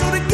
so they